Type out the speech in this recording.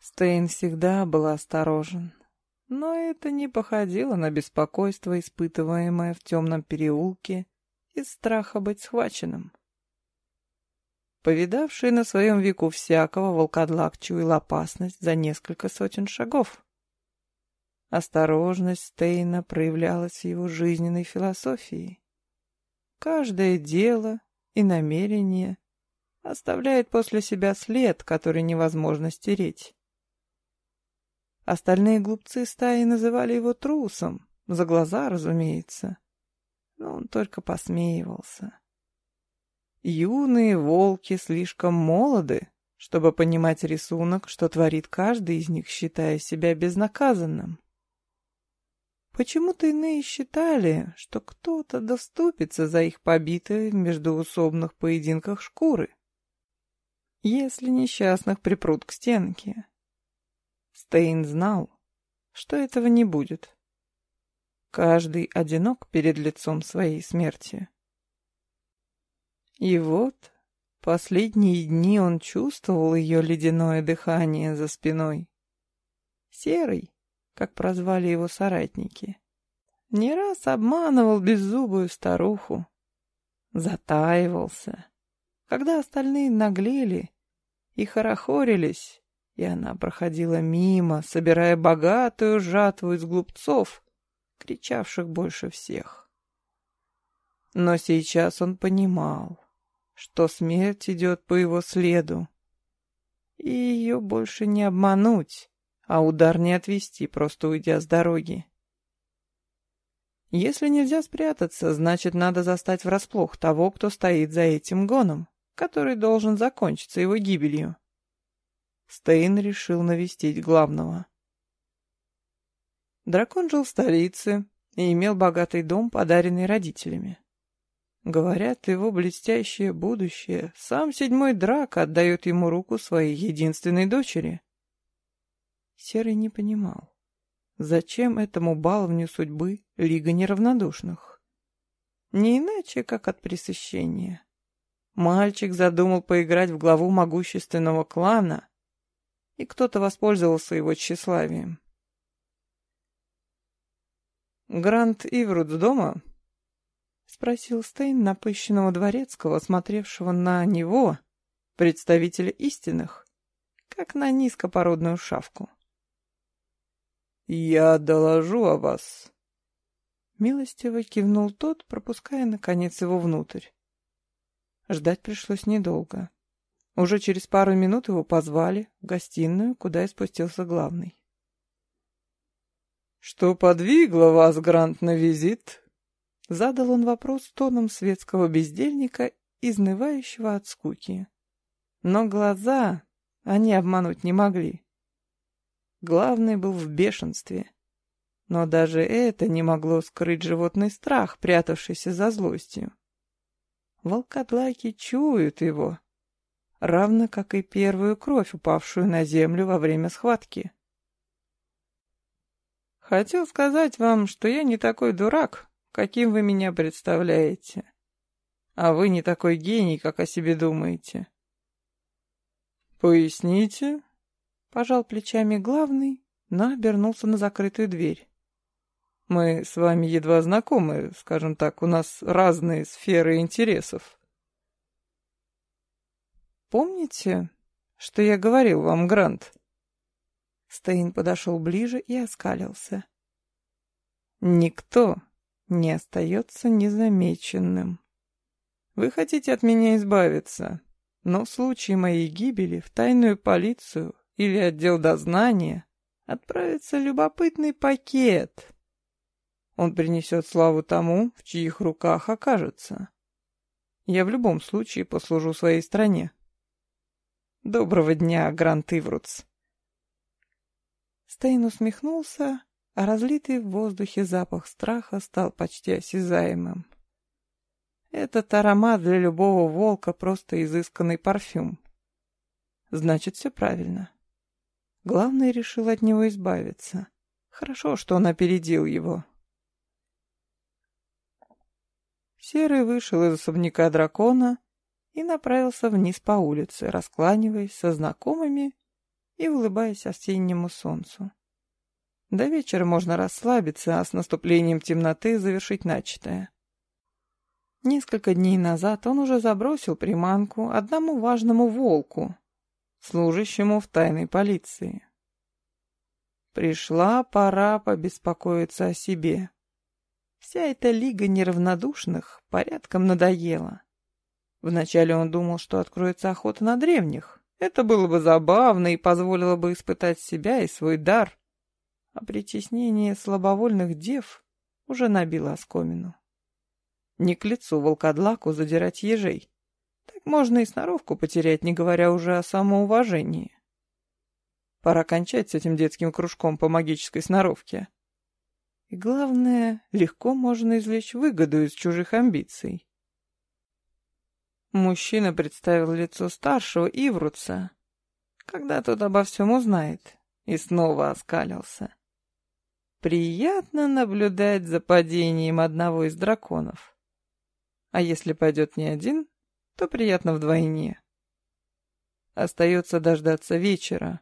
Стейн всегда был осторожен, но это не походило на беспокойство, испытываемое в темном переулке из страха быть схваченным. Повидавший на своем веку всякого, волкодлак чуял опасность за несколько сотен шагов. Осторожность Стейна проявлялась в его жизненной философии. Каждое дело и намерение оставляет после себя след, который невозможно стереть. Остальные глупцы стаи называли его трусом, за глаза, разумеется. Но он только посмеивался. Юные волки слишком молоды, чтобы понимать рисунок, что творит каждый из них, считая себя безнаказанным. Почему-то иные считали, что кто-то доступится за их побитые в междуусобных поединках шкуры, если несчастных припрут к стенке. Стейн знал, что этого не будет. Каждый одинок перед лицом своей смерти. И вот последние дни он чувствовал ее ледяное дыхание за спиной. Серый, как прозвали его соратники, не раз обманывал беззубую старуху. Затаивался. Когда остальные наглели и хорохорились, и она проходила мимо, собирая богатую жатву из глупцов, кричавших больше всех. Но сейчас он понимал, что смерть идет по его следу. И ее больше не обмануть, а удар не отвести, просто уйдя с дороги. Если нельзя спрятаться, значит, надо застать врасплох того, кто стоит за этим гоном, который должен закончиться его гибелью. Стейн решил навестить главного. Дракон жил в столице и имел богатый дом, подаренный родителями. Говорят, его блестящее будущее, сам седьмой драк отдает ему руку своей единственной дочери. Серый не понимал, зачем этому баловню судьбы Лига Неравнодушных. Не иначе, как от пресыщения. Мальчик задумал поиграть в главу могущественного клана, и кто-то воспользовался его тщеславием. «Грант Иврут дома?» — спросил Стейн напыщенного дворецкого, смотревшего на него, представителя истинных, как на низкопородную шавку. «Я доложу о вас», — милостиво кивнул тот, пропуская, наконец, его внутрь. Ждать пришлось недолго. Уже через пару минут его позвали в гостиную, куда и спустился главный. «Что подвигло вас, Грант, на визит?» Задал он вопрос тоном светского бездельника, изнывающего от скуки. Но глаза они обмануть не могли. Главный был в бешенстве. Но даже это не могло скрыть животный страх, прятавшийся за злостью. Волкодлаки чуют его, равно как и первую кровь, упавшую на землю во время схватки. Хотел сказать вам, что я не такой дурак, каким вы меня представляете. А вы не такой гений, как о себе думаете. Поясните, пожал плечами главный, но обернулся на закрытую дверь. Мы с вами едва знакомы, скажем так, у нас разные сферы интересов. Помните, что я говорил вам, Грант? Стейн подошел ближе и оскалился. Никто не остается незамеченным. Вы хотите от меня избавиться, но в случае моей гибели в тайную полицию или отдел дознания отправится любопытный пакет. Он принесет славу тому, в чьих руках окажется. Я в любом случае послужу своей стране. Доброго дня, Грант Иврутс. Стейн усмехнулся а разлитый в воздухе запах страха стал почти осязаемым. Этот аромат для любого волка просто изысканный парфюм. Значит, все правильно. Главный решил от него избавиться. Хорошо, что он опередил его. Серый вышел из особняка дракона и направился вниз по улице, раскланиваясь со знакомыми и улыбаясь осеннему солнцу. До вечера можно расслабиться, а с наступлением темноты завершить начатое. Несколько дней назад он уже забросил приманку одному важному волку, служащему в тайной полиции. Пришла пора побеспокоиться о себе. Вся эта лига неравнодушных порядком надоела. Вначале он думал, что откроется охота на древних. Это было бы забавно и позволило бы испытать себя и свой дар а притеснение слабовольных дев уже набило оскомину. Не к лицу волкодлаку задирать ежей. Так можно и сноровку потерять, не говоря уже о самоуважении. Пора кончать с этим детским кружком по магической сноровке. И главное, легко можно извлечь выгоду из чужих амбиций. Мужчина представил лицо старшего Ивруца, когда тот обо всем узнает, и снова оскалился. Приятно наблюдать за падением одного из драконов. А если пойдет не один, то приятно вдвойне. Остается дождаться вечера,